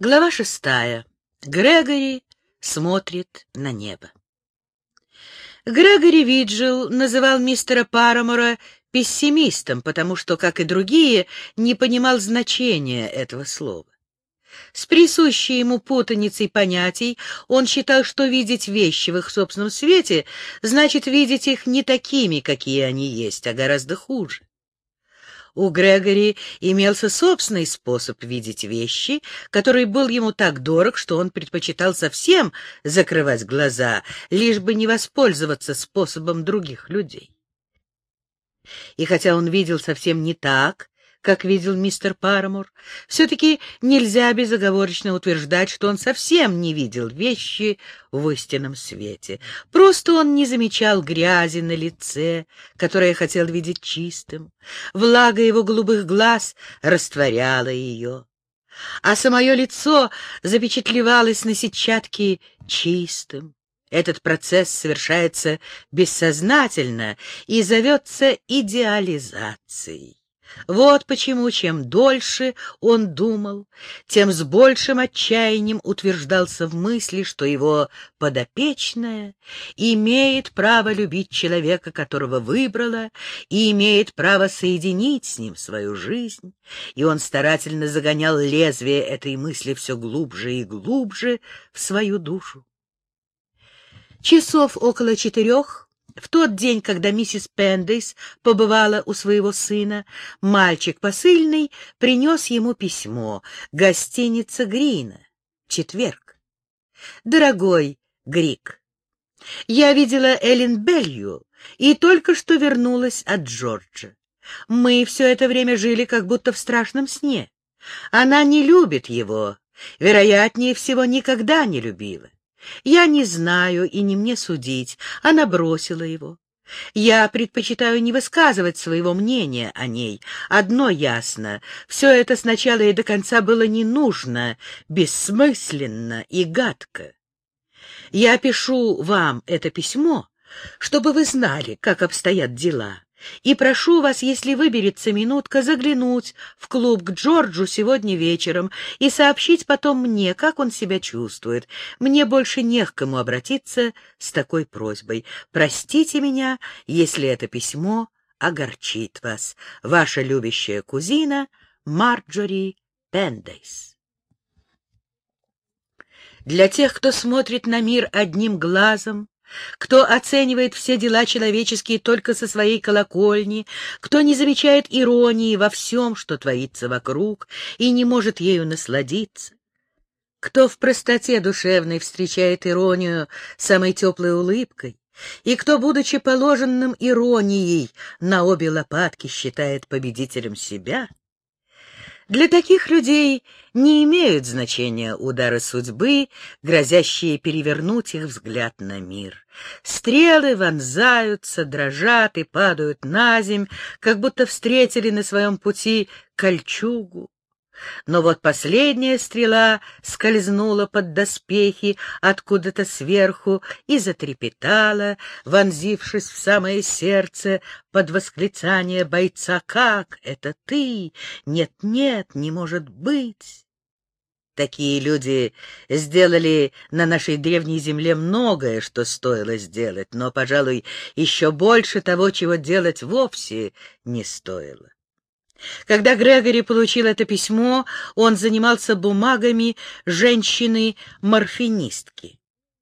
Глава шестая. Грегори смотрит на небо. Грегори Виджел называл мистера Парамора пессимистом, потому что, как и другие, не понимал значения этого слова. С присущей ему путаницей понятий он считал, что видеть вещи в их собственном свете значит видеть их не такими, какие они есть, а гораздо хуже. У Грегори имелся собственный способ видеть вещи, который был ему так дорог, что он предпочитал совсем закрывать глаза, лишь бы не воспользоваться способом других людей. И хотя он видел совсем не так, как видел мистер Парамур, все-таки нельзя безоговорочно утверждать, что он совсем не видел вещи в истинном свете. Просто он не замечал грязи на лице, которое хотел видеть чистым. Влага его голубых глаз растворяла ее. А самое лицо запечатлевалось на сетчатке чистым. Этот процесс совершается бессознательно и зовется идеализацией. Вот почему, чем дольше он думал, тем с большим отчаянием утверждался в мысли, что его подопечная имеет право любить человека, которого выбрала, и имеет право соединить с ним свою жизнь. И он старательно загонял лезвие этой мысли все глубже и глубже в свою душу. Часов около четырех в тот день, когда миссис Пендейс побывала у своего сына, мальчик посыльный принес ему письмо. Гостиница Грина. Четверг. Дорогой Грик, я видела Эллен Белью и только что вернулась от Джорджа. Мы все это время жили как будто в страшном сне. Она не любит его, вероятнее всего, никогда не любила. Я не знаю и не мне судить. Она бросила его. Я предпочитаю не высказывать своего мнения о ней. Одно ясно — все это сначала и до конца было не нужно, бессмысленно и гадко. Я пишу вам это письмо, чтобы вы знали, как обстоят дела. И прошу вас, если выберется минутка, заглянуть в клуб к Джорджу сегодня вечером и сообщить потом мне, как он себя чувствует. Мне больше не к кому обратиться с такой просьбой. Простите меня, если это письмо огорчит вас. Ваша любящая кузина Марджори Пендейс. Для тех, кто смотрит на мир одним глазом, кто оценивает все дела человеческие только со своей колокольни, кто не замечает иронии во всем, что творится вокруг, и не может ею насладиться, кто в простоте душевной встречает иронию самой теплой улыбкой, и кто, будучи положенным иронией, на обе лопатки считает победителем себя, для таких людей не имеют значения удары судьбы, грозящие перевернуть их взгляд на мир. Стрелы вонзаются, дрожат и падают на земь, как будто встретили на своем пути кольчугу. Но вот последняя стрела скользнула под доспехи откуда-то сверху и затрепетала, вонзившись в самое сердце под восклицание бойца «Как? Это ты? Нет-нет, не может быть!» Такие люди сделали на нашей древней земле многое, что стоило сделать, но, пожалуй, еще больше того, чего делать вовсе не стоило. Когда Грегори получил это письмо, он занимался бумагами женщины-морфинистки.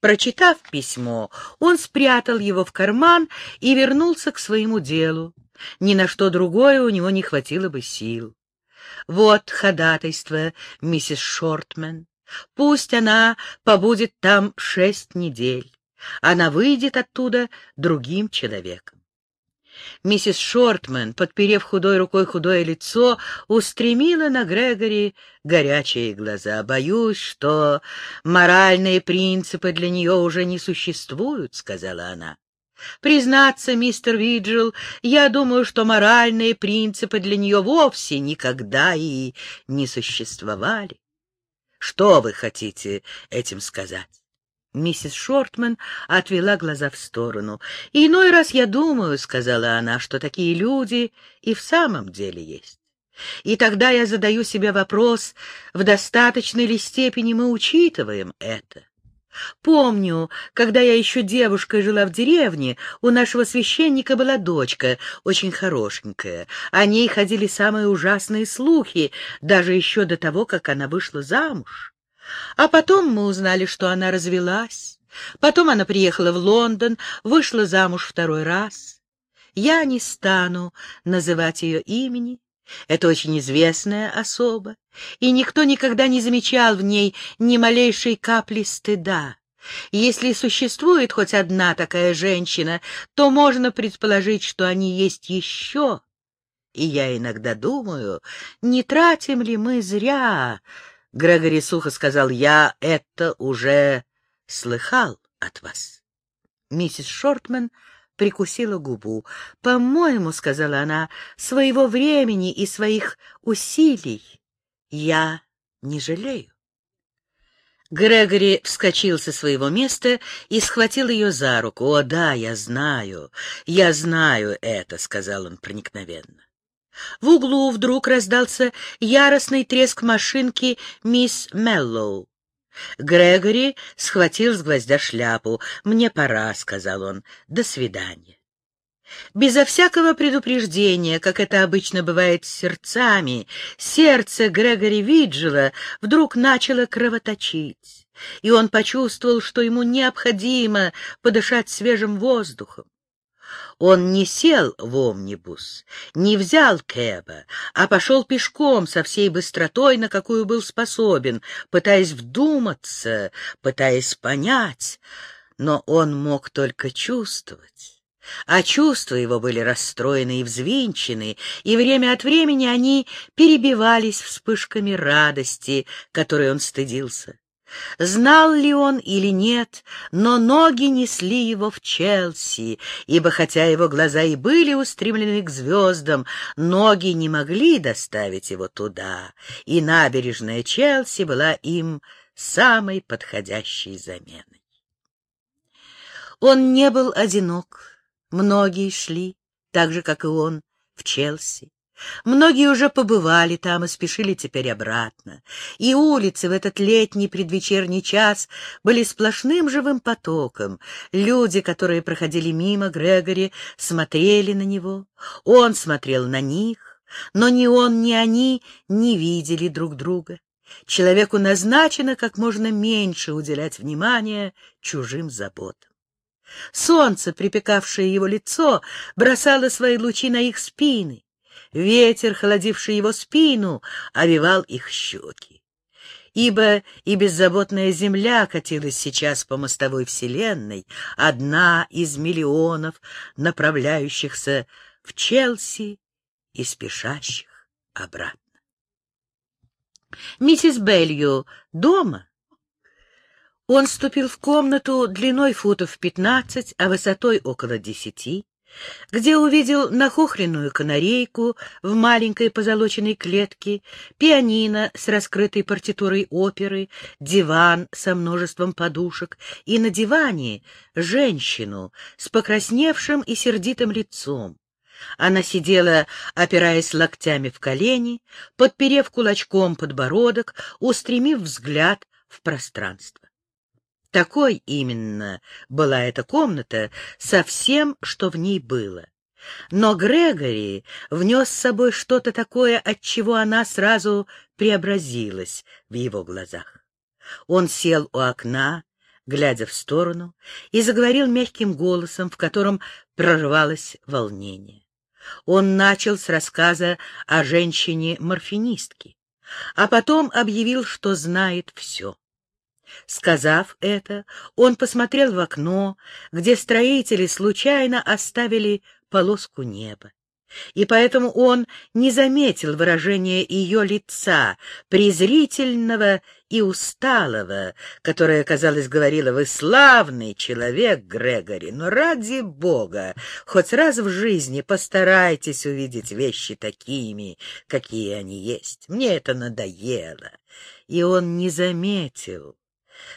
Прочитав письмо, он спрятал его в карман и вернулся к своему делу. Ни на что другое у него не хватило бы сил. Вот ходатайство миссис Шортмен. Пусть она побудет там шесть недель. Она выйдет оттуда другим человеком. Миссис Шортман, подперев худой рукой худое лицо, устремила на Грегори горячие глаза. «Боюсь, что моральные принципы для нее уже не существуют», — сказала она. «Признаться, мистер Виджел, я думаю, что моральные принципы для нее вовсе никогда и не существовали. Что вы хотите этим сказать?» Миссис Шортман отвела глаза в сторону. «Иной раз я думаю, — сказала она, — что такие люди и в самом деле есть. И тогда я задаю себе вопрос, в достаточной ли степени мы учитываем это. Помню, когда я еще девушкой жила в деревне, у нашего священника была дочка, очень хорошенькая. О ней ходили самые ужасные слухи, даже еще до того, как она вышла замуж. А потом мы узнали, что она развелась. Потом она приехала в Лондон, вышла замуж второй раз. Я не стану называть ее имени. Это очень известная особа, и никто никогда не замечал в ней ни малейшей капли стыда. Если существует хоть одна такая женщина, то можно предположить, что они есть еще. И я иногда думаю, не тратим ли мы зря... Грегори сухо сказал, я это уже слыхал от вас. Миссис Шортман прикусила губу. «По-моему, — сказала она, — своего времени и своих усилий я не жалею». Грегори вскочил со своего места и схватил ее за руку. «О, да, я знаю, я знаю это», — сказал он проникновенно. В углу вдруг раздался яростный треск машинки мисс Меллоу. Грегори схватил с гвоздя шляпу. «Мне пора», — сказал он. «До свидания». Безо всякого предупреждения, как это обычно бывает с сердцами, сердце Грегори Виджела вдруг начало кровоточить, и он почувствовал, что ему необходимо подышать свежим воздухом. Он не сел в омнибус, не взял кэба, а пошел пешком со всей быстротой, на какую был способен, пытаясь вдуматься, пытаясь понять, но он мог только чувствовать. А чувства его были расстроены и взвинчены, и время от времени они перебивались вспышками радости, которой он стыдился. Знал ли он или нет, но ноги несли его в Челси, ибо хотя его глаза и были устремлены к звездам, ноги не могли доставить его туда, и набережная Челси была им самой подходящей заменой. Он не был одинок, многие шли, так же, как и он, в Челси. Многие уже побывали там и спешили теперь обратно. И улицы в этот летний предвечерний час были сплошным живым потоком. Люди, которые проходили мимо Грегори, смотрели на него. Он смотрел на них, но ни он, ни они не видели друг друга. Человеку назначено как можно меньше уделять внимания чужим заботам. Солнце, припекавшее его лицо, бросало свои лучи на их спины. Ветер, холодивший его спину, овивал их щеки. Ибо и беззаботная земля катилась сейчас по мостовой вселенной, одна из миллионов, направляющихся в Челси и спешащих обратно. Миссис Белью дома? Он ступил в комнату длиной футов пятнадцать, а высотой около десяти где увидел нахохленную канарейку в маленькой позолоченной клетке, пианино с раскрытой партитурой оперы, диван со множеством подушек и на диване женщину с покрасневшим и сердитым лицом. Она сидела, опираясь локтями в колени, подперев кулачком подбородок, устремив взгляд в пространство. Такой именно была эта комната со всем, что в ней было. Но Грегори внес с собой что-то такое, от чего она сразу преобразилась в его глазах. Он сел у окна, глядя в сторону, и заговорил мягким голосом, в котором прорвалось волнение. Он начал с рассказа о женщине-морфинистке, а потом объявил, что знает все. Сказав это, он посмотрел в окно, где строители случайно оставили полоску неба. И поэтому он не заметил выражения ее лица, презрительного и усталого, которое, казалось, говорило «Вы славный человек, Грегори, но ради Бога, хоть раз в жизни постарайтесь увидеть вещи такими, какие они есть. Мне это надоело». И он не заметил,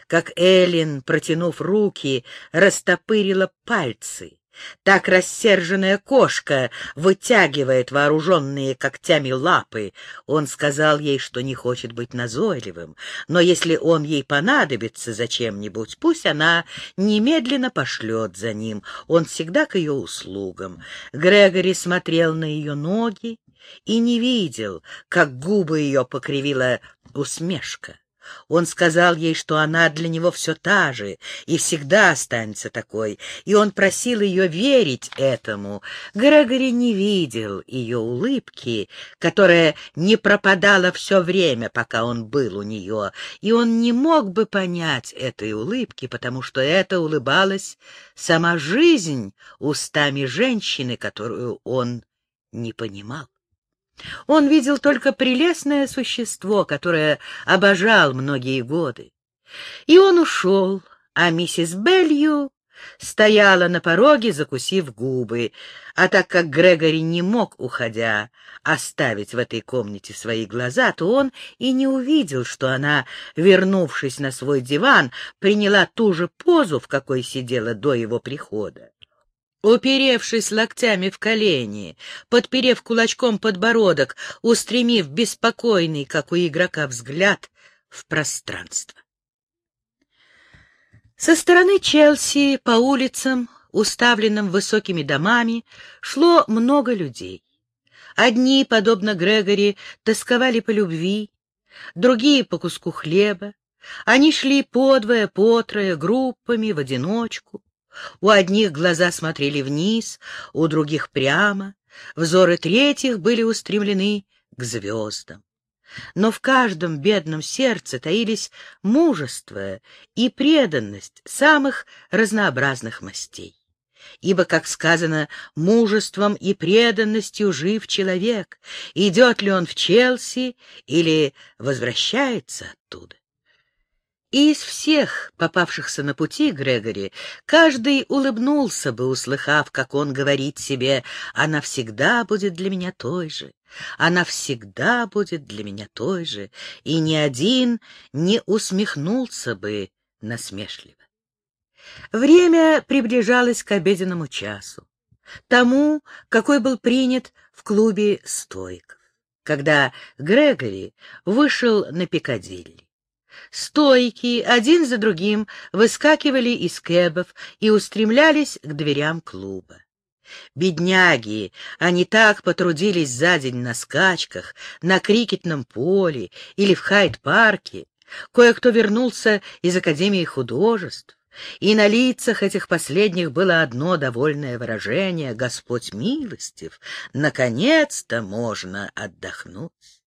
как Эллин, протянув руки, растопырила пальцы, Так рассерженная кошка вытягивает вооруженные когтями лапы. Он сказал ей, что не хочет быть назойливым, но если он ей понадобится зачем-нибудь, пусть она немедленно пошлет за ним. Он всегда к ее услугам. Грегори смотрел на ее ноги и не видел, как губы ее покривила усмешка. Он сказал ей, что она для него все та же и всегда останется такой, и он просил ее верить этому. Грегори не видел ее улыбки, которая не пропадала все время, пока он был у нее, и он не мог бы понять этой улыбки, потому что это улыбалась сама жизнь устами женщины, которую он не понимал. Он видел только прелестное существо, которое обожал многие годы. И он ушел, а миссис Белью стояла на пороге, закусив губы, а так как Грегори не мог, уходя, оставить в этой комнате свои глаза, то он и не увидел, что она, вернувшись на свой диван, приняла ту же позу, в какой сидела до его прихода уперевшись локтями в колени, подперев кулачком подбородок, устремив беспокойный, как у игрока, взгляд в пространство. Со стороны Челси по улицам, уставленным высокими домами, шло много людей. Одни, подобно Грегори, тосковали по любви, другие — по куску хлеба. Они шли подвое, потрое, группами, в одиночку. У одних глаза смотрели вниз, у других прямо, взоры третьих были устремлены к звездам. Но в каждом бедном сердце таились мужество и преданность самых разнообразных мастей. Ибо, как сказано, мужеством и преданностью жив человек, идет ли он в Челси или возвращается оттуда. И из всех попавшихся на пути Грегори каждый улыбнулся бы, услыхав, как он говорит себе «Она всегда будет для меня той же, она всегда будет для меня той же», и ни один не усмехнулся бы насмешливо. Время приближалось к обеденному часу, тому, какой был принят в клубе стойков, когда Грегори вышел на Пикадилли. Стойки один за другим выскакивали из кэбов и устремлялись к дверям клуба. Бедняги, они так потрудились за день на скачках, на крикетном поле или в Хайд-парке. Кое-кто вернулся из Академии художеств, и на лицах этих последних было одно довольное выражение «Господь милостив, наконец-то можно отдохнуть».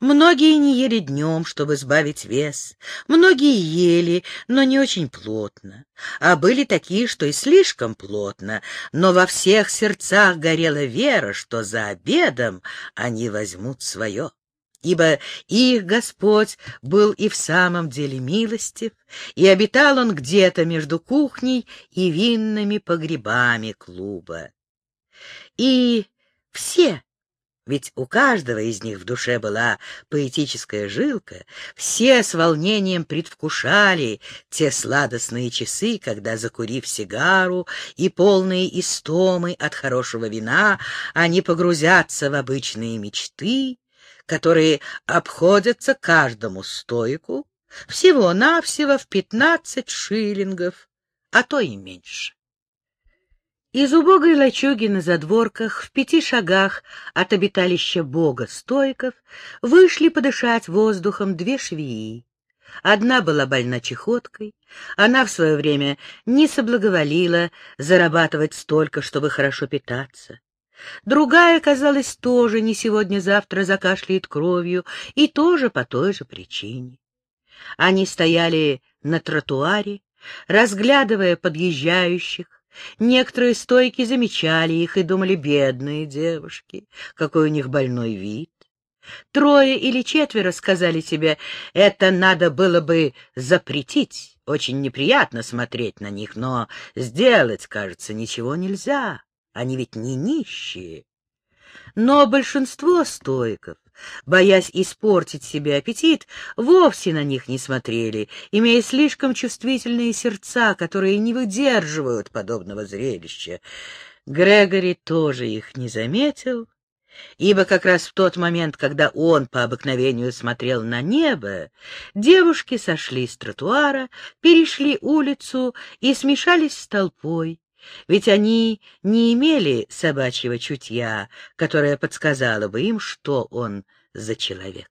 Многие не ели днем, чтобы сбавить вес, многие ели, но не очень плотно, а были такие, что и слишком плотно, но во всех сердцах горела вера, что за обедом они возьмут свое. Ибо их Господь был и в самом деле милостив, и обитал он где-то между кухней и винными погребами клуба. И все ведь у каждого из них в душе была поэтическая жилка, все с волнением предвкушали те сладостные часы, когда, закурив сигару и полные истомы от хорошего вина, они погрузятся в обычные мечты, которые обходятся каждому стойку всего-навсего в пятнадцать шиллингов, а то и меньше. Из убогой лачуги на задворках, в пяти шагах от обиталища бога стойков, вышли подышать воздухом две швеи. Одна была больна чехоткой, она в свое время не соблаговолила зарабатывать столько, чтобы хорошо питаться. Другая, казалось, тоже не сегодня-завтра закашляет кровью, и тоже по той же причине. Они стояли на тротуаре, разглядывая подъезжающих, Некоторые стойки замечали их и думали, бедные девушки, какой у них больной вид. Трое или четверо сказали себе, это надо было бы запретить. Очень неприятно смотреть на них, но сделать, кажется, ничего нельзя. Они ведь не нищие. Но большинство стойков боясь испортить себе аппетит, вовсе на них не смотрели, имея слишком чувствительные сердца, которые не выдерживают подобного зрелища. Грегори тоже их не заметил, ибо как раз в тот момент, когда он по обыкновению смотрел на небо, девушки сошли с тротуара, перешли улицу и смешались с толпой, ведь они не имели собачьего чутья, которое подсказало бы им, что он за человек.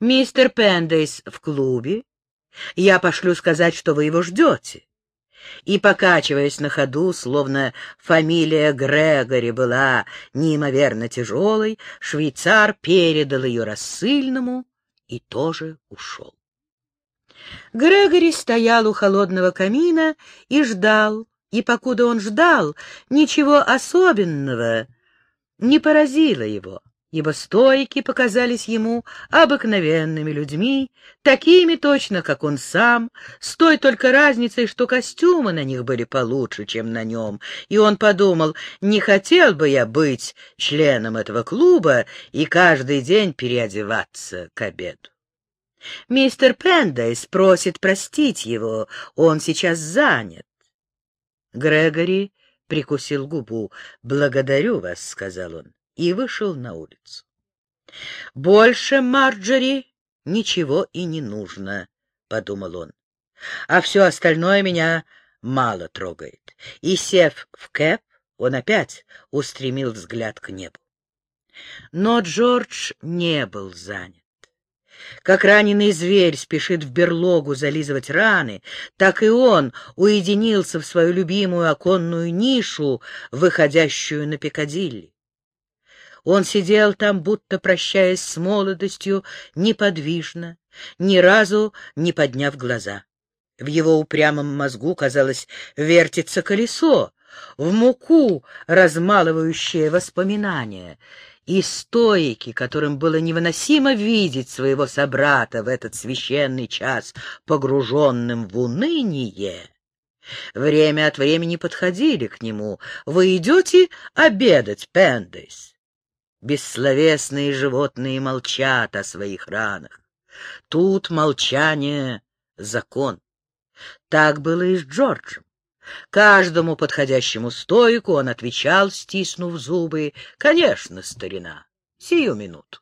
«Мистер Пендейс в клубе. Я пошлю сказать, что вы его ждете». И, покачиваясь на ходу, словно фамилия Грегори была неимоверно тяжелой, швейцар передал ее рассыльному и тоже ушел. Грегори стоял у холодного камина и ждал, и покуда он ждал, ничего особенного не поразило его, ибо стойки показались ему обыкновенными людьми, такими точно, как он сам, с той только разницей, что костюмы на них были получше, чем на нем, и он подумал, не хотел бы я быть членом этого клуба и каждый день переодеваться к обеду. Мистер Пендейс просит простить его, он сейчас занят. Грегори прикусил губу. «Благодарю вас», — сказал он, и вышел на улицу. «Больше, Марджори, ничего и не нужно», — подумал он. «А все остальное меня мало трогает». И, сев в кэп, он опять устремил взгляд к небу. Но Джордж не был занят. Как раненый зверь спешит в берлогу зализывать раны, так и он уединился в свою любимую оконную нишу, выходящую на Пикадилли. Он сидел там, будто прощаясь с молодостью, неподвижно, ни разу не подняв глаза. В его упрямом мозгу, казалось, вертится колесо, в муку размалывающее воспоминания — и стоики, которым было невыносимо видеть своего собрата в этот священный час, погруженным в уныние, время от времени подходили к нему. «Вы идете обедать, Пендейс?» Бессловесные животные молчат о своих ранах. Тут молчание — закон. Так было и с Джорджем. Каждому подходящему стойку он отвечал, стиснув зубы, «Конечно, старина, сию минуту».